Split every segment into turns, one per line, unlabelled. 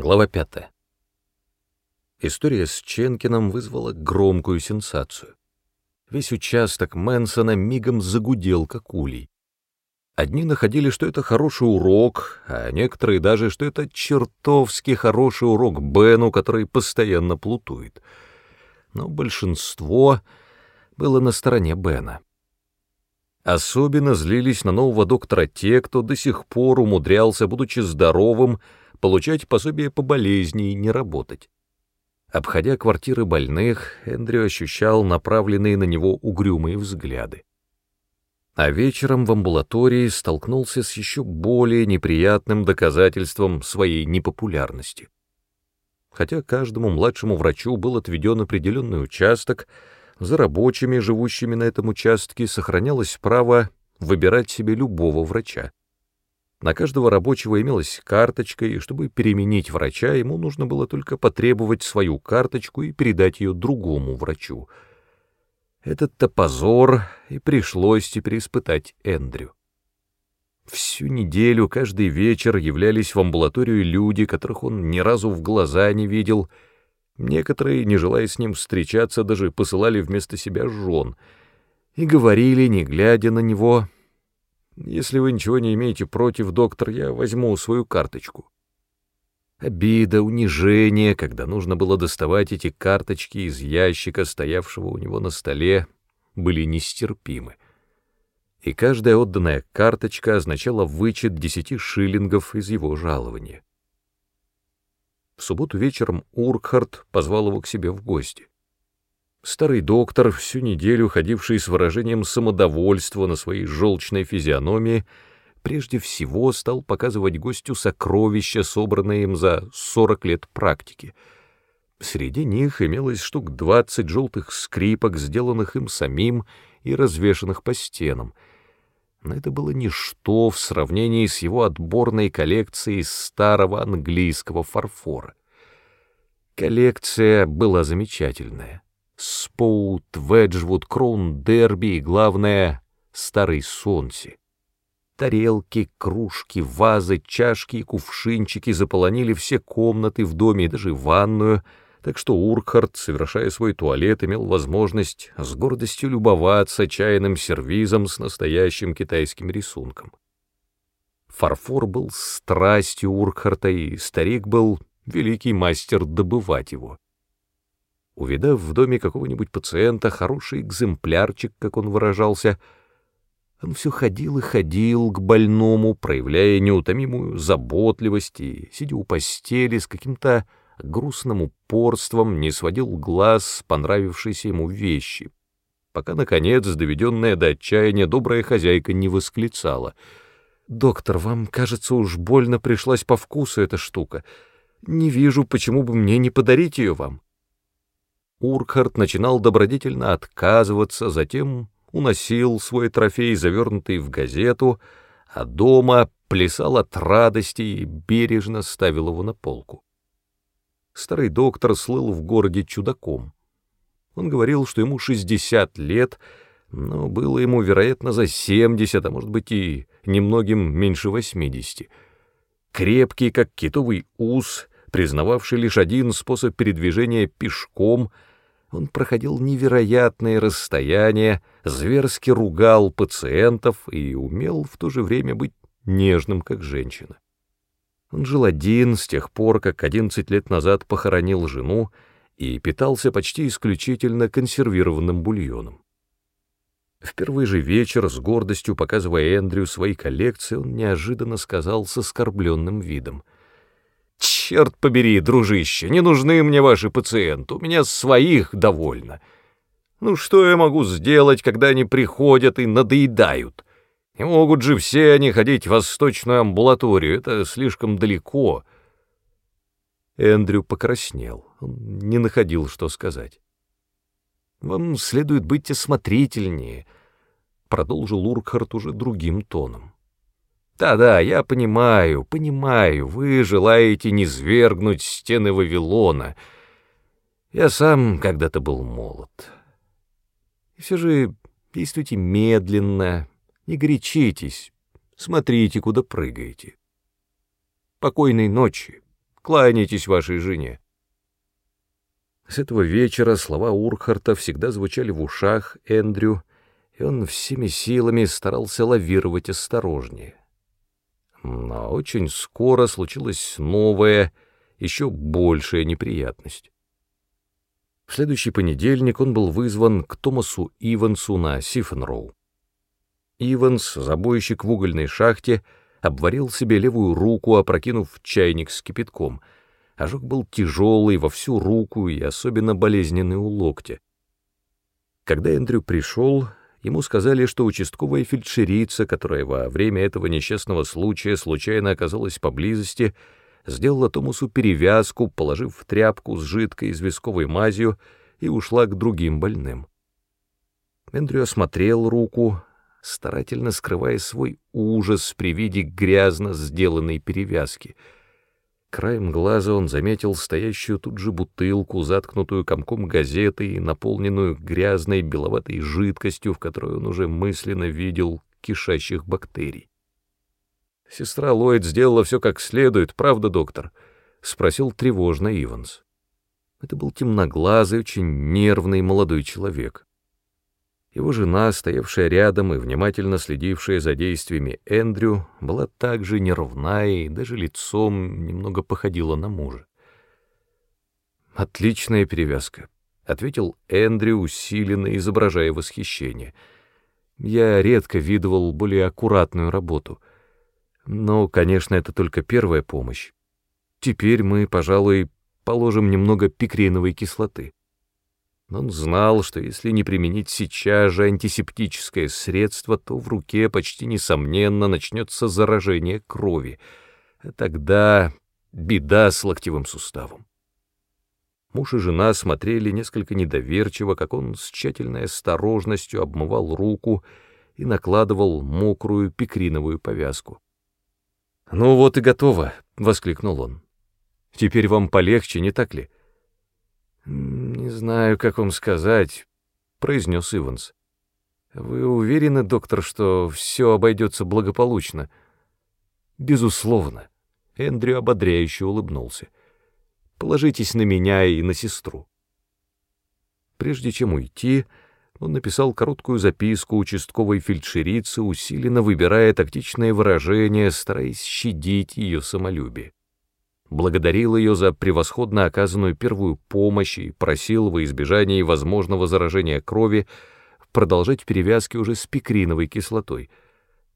Глава 5. История с Ченкиным вызвала громкую сенсацию. Весь участок Мэнсона мигом загудел, как улей. Одни находили, что это хороший урок, а некоторые даже, что это чертовски хороший урок Бену, который постоянно плутует. Но большинство было на стороне Бена. Особенно злились на нового доктора те, кто до сих пор умудрялся, будучи здоровым, получать пособие по болезни и не работать. Обходя квартиры больных, Эндрю ощущал направленные на него угрюмые взгляды. А вечером в амбулатории столкнулся с еще более неприятным доказательством своей непопулярности. Хотя каждому младшему врачу был отведен определенный участок, за рабочими, живущими на этом участке, сохранялось право выбирать себе любого врача. На каждого рабочего имелась карточка, и чтобы переменить врача, ему нужно было только потребовать свою карточку и передать ее другому врачу. Этот-то позор и пришлось теперь испытать Эндрю. Всю неделю, каждый вечер являлись в амбулаторию люди, которых он ни разу в глаза не видел. Некоторые, не желая с ним встречаться, даже посылали вместо себя жен. И говорили, не глядя на него, если вы ничего не имеете против, доктор, я возьму свою карточку. Обида, унижение, когда нужно было доставать эти карточки из ящика, стоявшего у него на столе, были нестерпимы. И каждая отданная карточка означала вычет десяти шиллингов из его жалования. В субботу вечером Уркхард позвал его к себе в гости. Старый доктор, всю неделю ходивший с выражением самодовольства на своей желчной физиономии, прежде всего стал показывать гостю сокровища, собранные им за сорок лет практики. Среди них имелось штук двадцать желтых скрипок, сделанных им самим и развешанных по стенам. Но это было ничто в сравнении с его отборной коллекцией старого английского фарфора. Коллекция была замечательная. Споут, Веджвуд, Кроун, Дерби и, главное, Старый Сонси. Тарелки, кружки, вазы, чашки и кувшинчики заполонили все комнаты в доме и даже ванную, так что Уркхард, совершая свой туалет, имел возможность с гордостью любоваться чайным сервизом с настоящим китайским рисунком. Фарфор был страстью Уркхарта, и старик был великий мастер добывать его. Увидав в доме какого-нибудь пациента хороший экземплярчик, как он выражался, он все ходил и ходил к больному, проявляя неутомимую заботливость и, сидя у постели с каким-то грустным упорством, не сводил глаз с понравившейся ему вещи, пока, наконец, доведенная до отчаяния добрая хозяйка не восклицала. «Доктор, вам, кажется, уж больно пришлась по вкусу эта штука. Не вижу, почему бы мне не подарить ее вам». Уркхарт начинал добродетельно отказываться, затем уносил свой трофей, завернутый в газету, а дома плясал от радости и бережно ставил его на полку. Старый доктор слыл в городе чудаком. Он говорил, что ему 60 лет, но было ему, вероятно, за 70, а может быть и немногим меньше 80. Крепкий, как китовый ус, признававший лишь один способ передвижения пешком — он проходил невероятные расстояния, зверски ругал пациентов и умел в то же время быть нежным, как женщина. Он жил один с тех пор, как 11 лет назад похоронил жену и питался почти исключительно консервированным бульоном. В первый же вечер, с гордостью показывая Эндрю свои коллекции, он неожиданно сказал с оскорбленным видом — Черт побери, дружище, не нужны мне ваши пациенты, у меня своих довольно. Ну что я могу сделать, когда они приходят и надоедают? Не могут же все они ходить в восточную амбулаторию, это слишком далеко. Эндрю покраснел, он не находил, что сказать. «Вам следует быть осмотрительнее», — продолжил Уркхарт уже другим тоном. Да-да, я понимаю, понимаю, вы желаете низвергнуть стены Вавилона. Я сам когда-то был молод. И все же действуйте медленно, не горячитесь, смотрите, куда прыгаете. Покойной ночи, Кланяйтесь вашей жене». С этого вечера слова Урхарта всегда звучали в ушах Эндрю, и он всеми силами старался лавировать осторожнее. Но очень скоро случилась новая, еще большая неприятность. В следующий понедельник он был вызван к Томасу Ивансу на Сифенроу. Иванс, забойщик в угольной шахте, обварил себе левую руку, опрокинув чайник с кипятком. Ожог был тяжелый во всю руку и особенно болезненный у локтя. Когда Эндрю пришел, ему сказали, что участковая фельдшерица, которая во время этого несчастного случая случайно оказалась поблизости, сделала Томасу перевязку, положив в тряпку с жидкой известковой мазью, и ушла к другим больным. Эндрю осмотрел руку, старательно скрывая свой ужас при виде грязно сделанной перевязки. Краем глаза он заметил стоящую тут же бутылку, заткнутую комком газеты и наполненную грязной беловатой жидкостью, в которой он уже мысленно видел кишащих бактерий. Сестра Ллойд сделала все как следует, правда, доктор? — спросил тревожно Иванс. Это был темноглазый, очень нервный молодой человек. Его жена, стоявшая рядом и внимательно следившая за действиями Эндрю, была также нервна и даже лицом немного походила на мужа. «Отличная перевязка», — ответил Эндрю, усиленно изображая восхищение. «Я редко видывал более аккуратную работу». Но, конечно, это только первая помощь. Теперь мы, пожалуй, положим немного пикреновой кислоты. Он знал, что если не применить сейчас же антисептическое средство, то в руке почти несомненно начнется заражение крови. А тогда беда с локтевым суставом. Муж и жена смотрели несколько недоверчиво, как он с тщательной осторожностью обмывал руку и накладывал мокрую пикриновую повязку. «Ну вот и готово», — воскликнул он. «Теперь вам полегче, не так ли?» «Не знаю, как вам сказать», — произнес Иванс. «Вы уверены, доктор, что все обойдется благополучно?» «Безусловно», — Эндрю ободряюще улыбнулся. «Положитесь на меня и на сестру». Прежде чем уйти, он написал короткую записку участковой фельдшерице, усиленно выбирая тактичное выражение, стараясь щадить ее самолюбие. Благодарил ее за превосходно оказанную первую помощь и просил во избежание возможного заражения крови продолжать перевязки уже с пикриновой кислотой.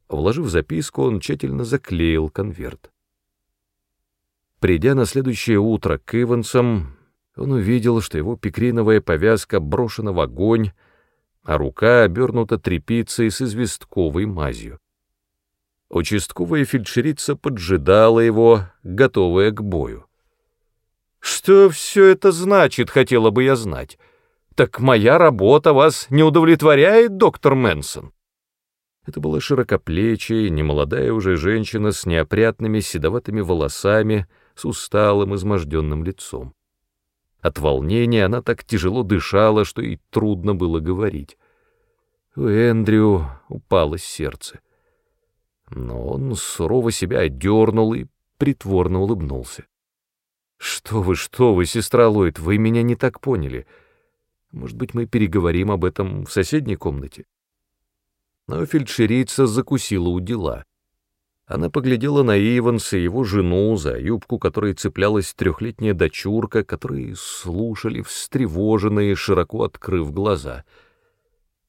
Вложив записку, он тщательно заклеил конверт. Придя на следующее утро к Ивансам, он увидел, что его пикриновая повязка брошена в огонь, а рука обернута тряпицей с известковой мазью. Участковая фельдшерица поджидала его, готовая к бою. «Что все это значит, хотела бы я знать? Так моя работа вас не удовлетворяет, доктор Мэнсон?» Это была широкоплечая, немолодая уже женщина с неопрятными седоватыми волосами, с усталым, изможденным лицом. От волнения она так тяжело дышала, что ей трудно было говорить. У Эндрю упало сердце. Но он сурово себя одернул и притворно улыбнулся. «Что вы, что вы, сестра Ллойд, вы меня не так поняли. Может быть, мы переговорим об этом в соседней комнате?» Но фельдшерица закусила у дела. Она поглядела на Иванса и его жену, за юбку которой цеплялась трехлетняя дочурка, которые слушали встревоженные, широко открыв глаза.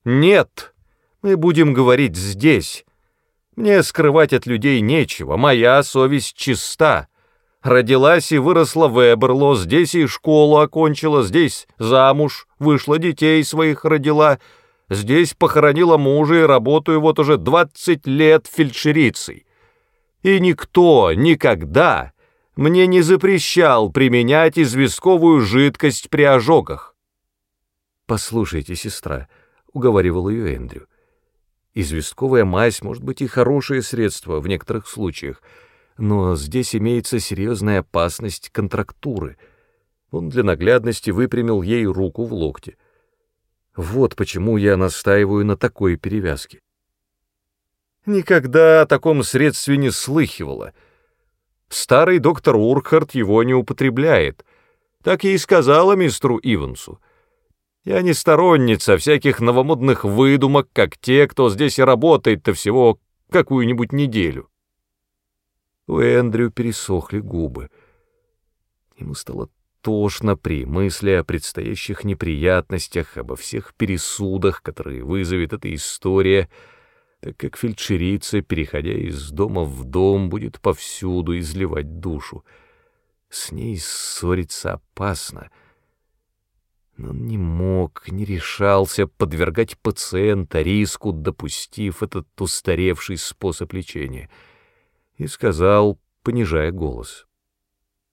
«Нет, мы будем говорить здесь. Мне скрывать от людей нечего, моя совесть чиста. Родилась и выросла в Эберло, здесь и школу окончила, здесь замуж, вышла детей своих родила, здесь похоронила мужа и работаю вот уже двадцать лет фельдшерицей» и никто никогда мне не запрещал применять известковую жидкость при ожогах. «Послушайте, сестра», — уговаривал ее Эндрю, — «известковая мазь может быть и хорошее средство в некоторых случаях, но здесь имеется серьезная опасность контрактуры». Он для наглядности выпрямил ей руку в локте. «Вот почему я настаиваю на такой перевязке. Никогда о таком средстве не слыхивала. Старый доктор Уркхарт его не употребляет. Так я и сказала мистеру Ивансу. Я не сторонница всяких новомодных выдумок, как те, кто здесь и работает-то всего какую-нибудь неделю. У Эндрю пересохли губы. Ему стало тошно при мысли о предстоящих неприятностях, обо всех пересудах, которые вызовет эта история, так как фельдшерица, переходя из дома в дом, будет повсюду изливать душу. С ней ссориться опасно — но он не мог, не решался подвергать пациента риску, допустив этот устаревший способ лечения, и сказал, понижая голос,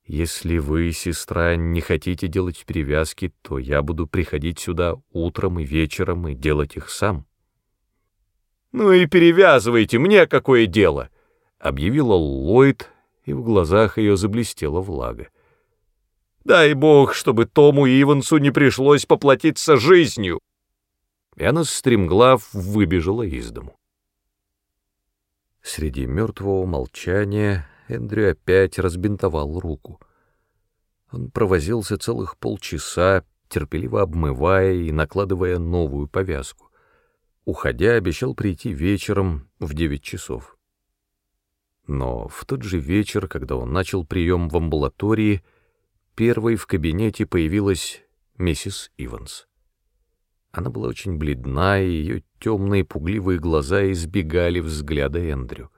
«Если вы, сестра, не хотите делать перевязки, то я буду приходить сюда утром и вечером и делать их сам». «Ну и перевязывайте, мне какое дело!» — объявила Ллойд, и в глазах ее заблестела влага. Дай бог, чтобы Тому Ивансу не пришлось поплатиться жизнью. И она стремглав выбежала из дому. Среди мертвого молчания Эндрю опять разбинтовал руку. Он провозился целых полчаса, терпеливо обмывая и накладывая новую повязку. Уходя, обещал прийти вечером в девять часов. Но в тот же вечер, когда он начал прием в амбулатории, Первой в кабинете появилась миссис Иванс. Она была очень бледна, и ее темные пугливые глаза избегали взгляда Эндрю.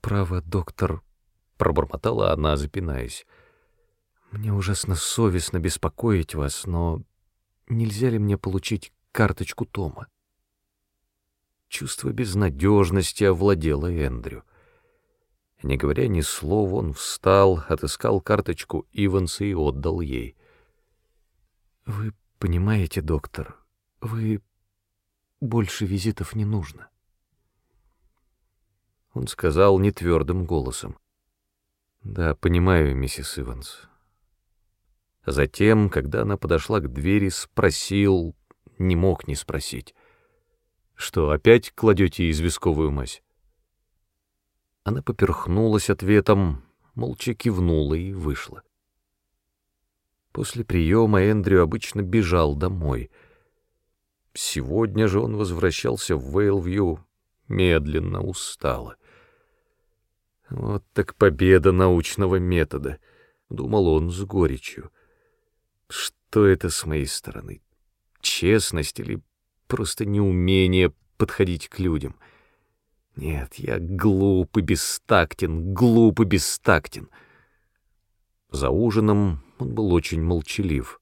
«Право, доктор», — пробормотала она, запинаясь, — «мне ужасно совестно беспокоить вас, но нельзя ли мне получить карточку Тома?» Чувство безнадежности овладело Эндрю. Не говоря ни слова, он встал, отыскал карточку Иванса и отдал ей. «Вы понимаете, доктор, вы... больше визитов не нужно». Он сказал нетвердым голосом. «Да, понимаю, миссис Иванс». Затем, когда она подошла к двери, спросил, не мог не спросить. «Что, опять кладете известковую мазь?» Она поперхнулась ответом, молча кивнула и вышла. После приема Эндрю обычно бежал домой. Сегодня же он возвращался в Вейлвью медленно, устало. Вот так победа научного метода, — думал он с горечью. Что это с моей стороны? Честность или просто неумение подходить к людям — нет, я глуп и бестактен, глуп и бестактен. За ужином он был очень молчалив.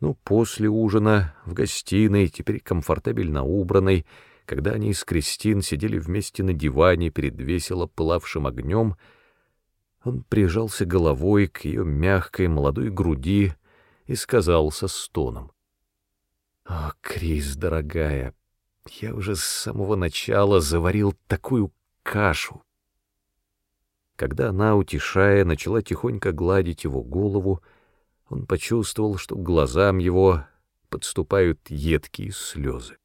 Но после ужина в гостиной, теперь комфортабельно убранной, когда они с Кристин сидели вместе на диване перед весело пылавшим огнем, он прижался головой к ее мягкой молодой груди и сказал со стоном. «О, Крис, дорогая, я уже с самого начала заварил такую кашу. Когда она, утешая, начала тихонько гладить его голову, он почувствовал, что глазам его подступают едкие слезы.